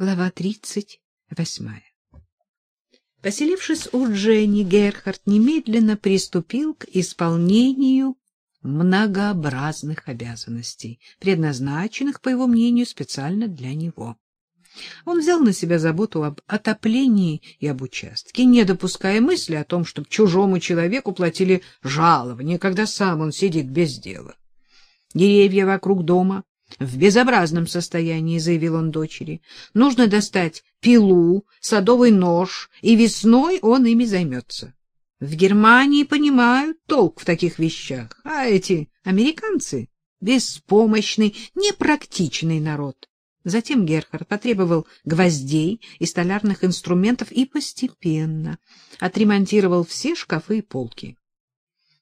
Глава тридцать восьмая. Поселившись у Дженни, Герхард немедленно приступил к исполнению многообразных обязанностей, предназначенных, по его мнению, специально для него. Он взял на себя заботу об отоплении и об участке, не допуская мысли о том, чтобы чужому человеку платили жалование, когда сам он сидит без дела. Деревья вокруг дома в безобразном состоянии, — заявил он дочери. Нужно достать пилу, садовый нож, и весной он ими займется. В Германии понимают толк в таких вещах, а эти американцы — беспомощный, непрактичный народ. Затем Герхард потребовал гвоздей и столярных инструментов и постепенно отремонтировал все шкафы и полки.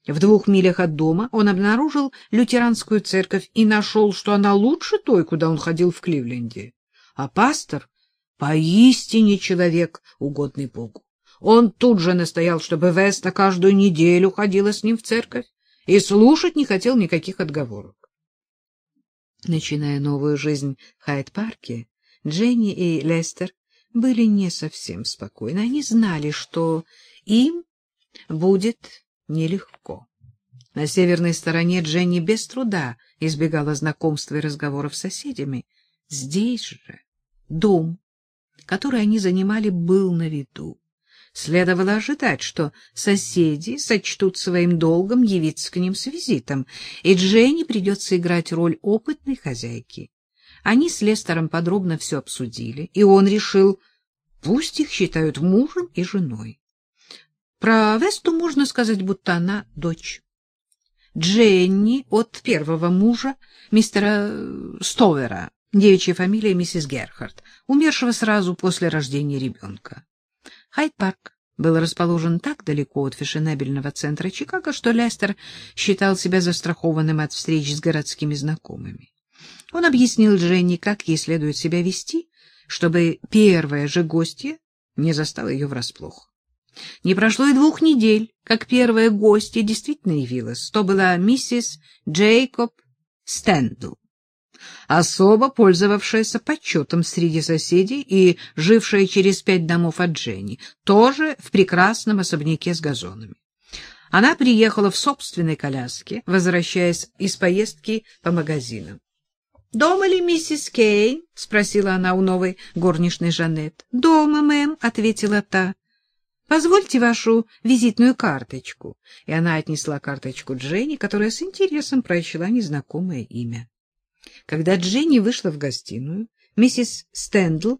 В двух милях от дома он обнаружил лютеранскую церковь и нашел, что она лучше той, куда он ходил в Кливленде. А пастор поистине человек, угодный Богу. Он тут же настоял, чтобы Веста каждую неделю ходила с ним в церковь и слушать не хотел никаких отговорок. Начиная новую жизнь в Хайд-парке, Дженни и Лестер были не совсем спокойны. Они знали, что им будет нелегко. На северной стороне Дженни без труда избегала знакомства и разговоров с соседями. Здесь же дом, который они занимали, был на виду. Следовало ожидать, что соседи сочтут своим долгом явиться к ним с визитом, и Дженни придется играть роль опытной хозяйки. Они с Лестером подробно все обсудили, и он решил, пусть их считают мужем и женой. Про Весту можно сказать, будто она дочь. Дженни от первого мужа, мистера Стовера, девичья фамилия миссис Герхард, умершего сразу после рождения ребенка. Хайд-парк был расположен так далеко от фешенебельного центра Чикаго, что Лестер считал себя застрахованным от встреч с городскими знакомыми. Он объяснил Дженни, как ей следует себя вести, чтобы первая же гостья не застала ее врасплох. Не прошло и двух недель, как первая гостья действительно явилась. То была миссис Джейкоб Стэндл, особо пользовавшаяся почетом среди соседей и жившая через пять домов от Дженни, тоже в прекрасном особняке с газонами. Она приехала в собственной коляске, возвращаясь из поездки по магазинам. — Дома ли миссис Кейн? — спросила она у новой горничной Жанет. — Дома, мэм, — ответила та. Позвольте вашу визитную карточку. И она отнесла карточку Дженни, которая с интересом прочла незнакомое имя. Когда Дженни вышла в гостиную, миссис Стэндл,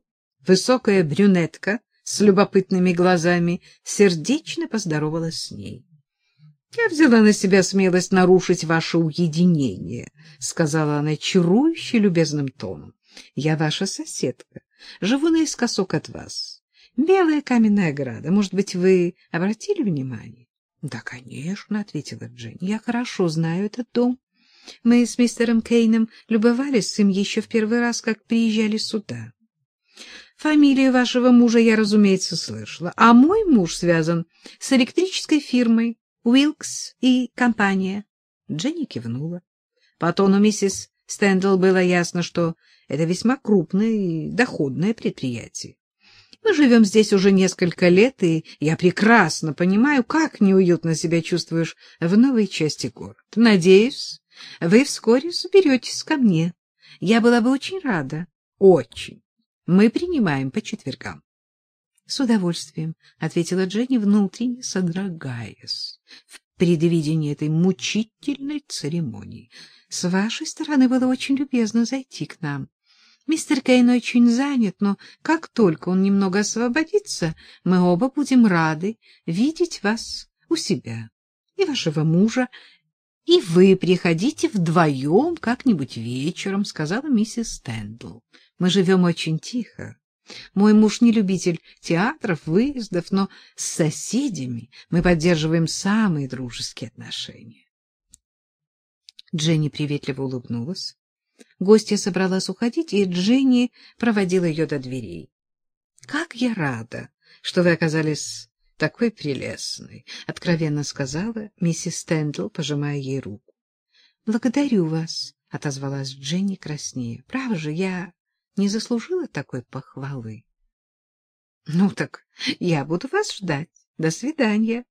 высокая брюнетка с любопытными глазами, сердечно поздоровалась с ней. — Я взяла на себя смелость нарушить ваше уединение, — сказала она чарующе любезным тоном. — Я ваша соседка, живу наискосок от вас. Белая каменная ограда. Может быть, вы обратили внимание? — Да, конечно, — ответила Дженни. — Я хорошо знаю этот дом. Мы с мистером Кейном любовались им еще в первый раз, как приезжали сюда. Фамилию вашего мужа я, разумеется, слышала, а мой муж связан с электрической фирмой Уилкс и компания. Дженни кивнула. По тону миссис Стэндл было ясно, что это весьма крупное и доходное предприятие. Мы живем здесь уже несколько лет, и я прекрасно понимаю, как неуютно себя чувствуешь в новой части города. Надеюсь, вы вскоре соберетесь ко мне. Я была бы очень рада. Очень. Мы принимаем по четвергам. — С удовольствием, — ответила Дженни, внутренне содрогаясь в предвидении этой мучительной церемонии. — С вашей стороны было очень любезно зайти к нам. Мистер Кейн очень занят, но как только он немного освободится, мы оба будем рады видеть вас у себя и вашего мужа. И вы приходите вдвоем как-нибудь вечером, — сказала миссис Стэндл. Мы живем очень тихо. Мой муж не любитель театров, выездов, но с соседями мы поддерживаем самые дружеские отношения. Дженни приветливо улыбнулась. Гостья собралась уходить, и Дженни проводила ее до дверей. — Как я рада, что вы оказались такой прелестной, — откровенно сказала миссис Стэндл, пожимая ей руку. — Благодарю вас, — отозвалась Дженни краснее. — Право же, я не заслужила такой похвалы. — Ну так я буду вас ждать. До свидания.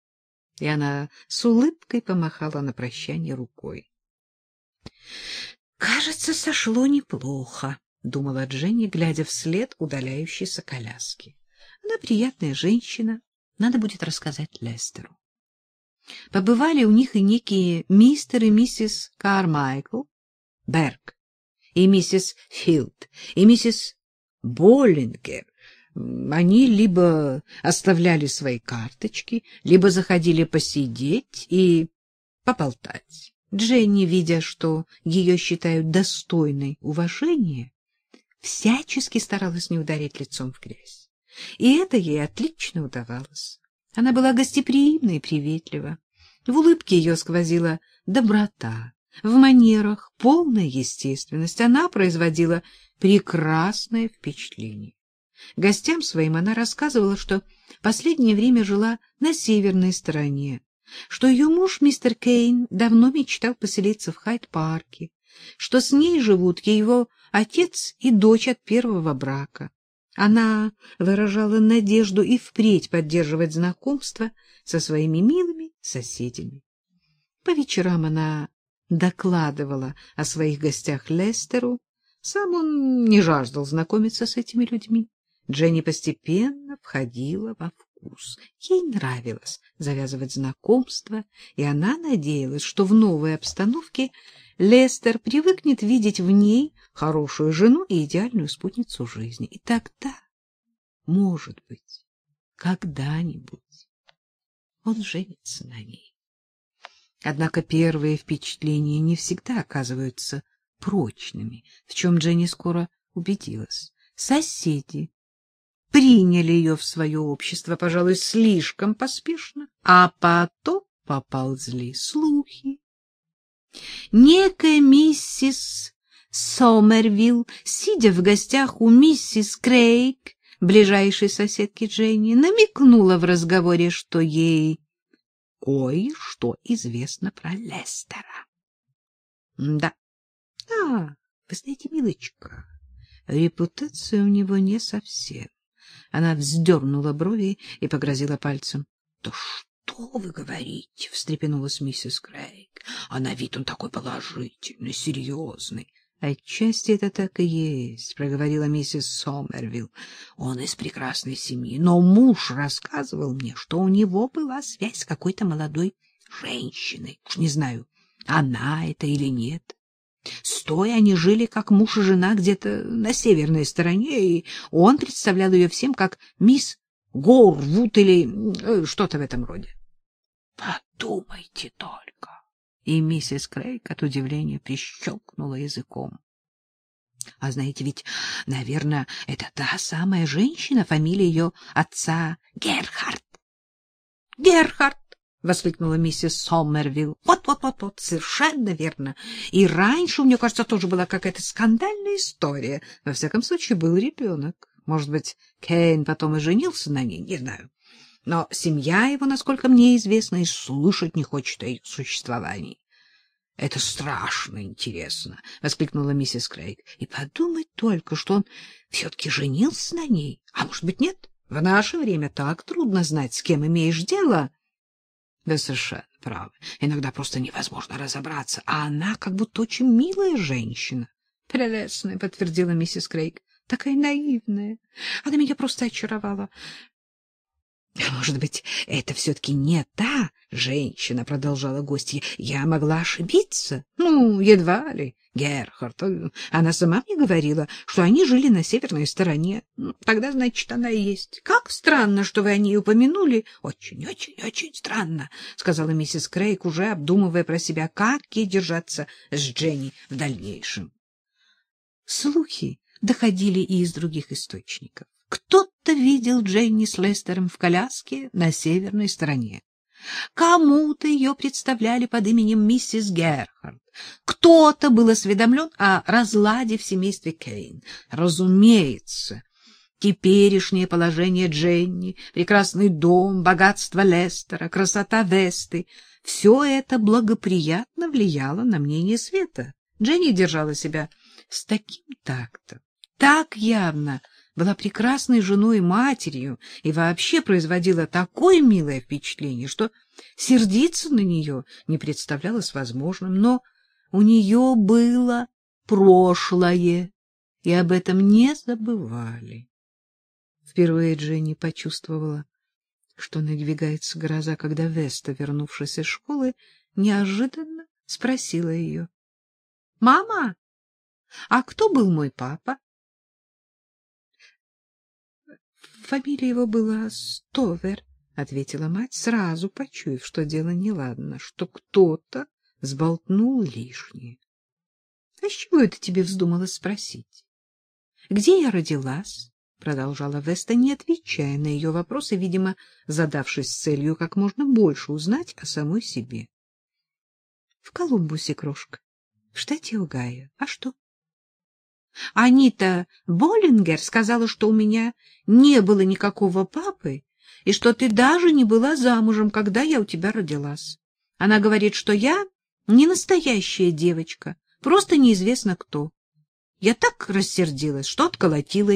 И она с улыбкой помахала на прощание рукой. — Кажется, сошло неплохо, — думала Дженни, глядя вслед удаляющейся коляски. Она приятная женщина, надо будет рассказать Лестеру. Побывали у них и некие мистер и миссис Кармайкл, Берг, и миссис Филд, и миссис Боллингер. Они либо оставляли свои карточки, либо заходили посидеть и поболтать. Дженни, видя, что ее считают достойной уважения, всячески старалась не ударить лицом в грязь. И это ей отлично удавалось. Она была гостеприимна и приветлива. В улыбке ее сквозила доброта, в манерах полная естественность. Она производила прекрасное впечатление. Гостям своим она рассказывала, что последнее время жила на северной стороне, что ее муж, мистер Кейн, давно мечтал поселиться в Хайд-парке, что с ней живут его отец и дочь от первого брака. Она выражала надежду и впредь поддерживать знакомство со своими милыми соседями. По вечерам она докладывала о своих гостях Лестеру. Сам он не жаждал знакомиться с этими людьми. Дженни постепенно входила во вкус. Ей нравилось завязывать знакомства, и она надеялась, что в новой обстановке Лестер привыкнет видеть в ней хорошую жену и идеальную спутницу жизни. И тогда, может быть, когда-нибудь он женится на ней. Однако первые впечатления не всегда оказываются прочными, в чем Дженни скоро убедилась. Соседи приняли ее в свое общество, пожалуй, слишком поспешно, а потом поползли слухи. Некая миссис Сомервилл, сидя в гостях у миссис Крейг, ближайшей соседки Дженни, намекнула в разговоре, что ей кое-что известно про Лестера. — Да. — А, вы знаете, милочка, репутация у него не совсем. Она вздернула брови и погрозила пальцем. — Да что вы говорите? — встрепенулась миссис Крейг. — А на вид он такой положительный, серьезный. — Отчасти это так и есть, — проговорила миссис Сомервилл. — Он из прекрасной семьи, но муж рассказывал мне, что у него была связь с какой-то молодой женщиной. Уж не знаю, она это или нет. Стоя они жили как муж и жена где-то на северной стороне, и он представлял ее всем как мисс Горвуд или э, что-то в этом роде. Подумайте только. И миссис Крейг от удивления прищелкнула языком. А знаете, ведь, наверное, это та самая женщина, фамилия ее отца Герхард. Герхард! — воскликнула миссис Сомервилл. Вот, вот, вот, вот, совершенно верно. И раньше у нее, кажется, тоже была какая-то скандальная история. Во всяком случае, был ребенок. Может быть, Кейн потом и женился на ней, не знаю. Но семья его, насколько мне известно, и слышать не хочет о ее существовании. — Это страшно интересно, — воскликнула миссис Крейг. — И подумать только, что он все-таки женился на ней. А может быть, нет? В наше время так трудно знать, с кем имеешь дело. — да совершенно правы. Иногда просто невозможно разобраться. А она как будто очень милая женщина. Прелестная, подтвердила миссис Крейг. Такая наивная. Она меня просто очаровала. Может быть, это все-таки не та женщина, продолжала гостья. Я могла ошибиться. Ну, едва ли. Герхард. Она сама мне говорила, что они жили на северной стороне. Ну, тогда, значит, она и есть. Как странно, что вы о ней упомянули. Очень, очень, очень странно, сказала миссис Крейг, уже обдумывая про себя, как ей держаться с Дженни в дальнейшем. Слухи доходили и из других источников. Кто-то видел Дженни с Лестером в коляске на северной стороне. Кому-то ее представляли под именем миссис Герхард. Кто-то был осведомлен о разладе в семействе Кейн. Разумеется, теперешнее положение Дженни, прекрасный дом, богатство Лестера, красота Весты — все это благоприятно влияло на мнение Света. Дженни держала себя с таким тактом, так явно была прекрасной женой и матерью и вообще производила такое милое впечатление, что сердиться на нее не представлялось возможным, но у нее было прошлое, и об этом не забывали. Впервые Дженни почувствовала, что надвигается гроза, когда Веста, вернувшись из школы, неожиданно спросила ее. — Мама, а кто был мой папа? Фамилия его была Стовер, — ответила мать, сразу почуяв, что дело неладно, что кто-то сболтнул лишнее. — А с чего это тебе вздумалось спросить? — Где я родилась? — продолжала Веста, не отвечая на ее вопросы, видимо, задавшись целью как можно больше узнать о самой себе. — В Колумбусе, крошка, в штате Огайо. А что? — Анита Боллингер сказала, что у меня не было никакого папы, и что ты даже не была замужем, когда я у тебя родилась. Она говорит, что я не настоящая девочка, просто неизвестно кто. Я так рассердилась, что отколотила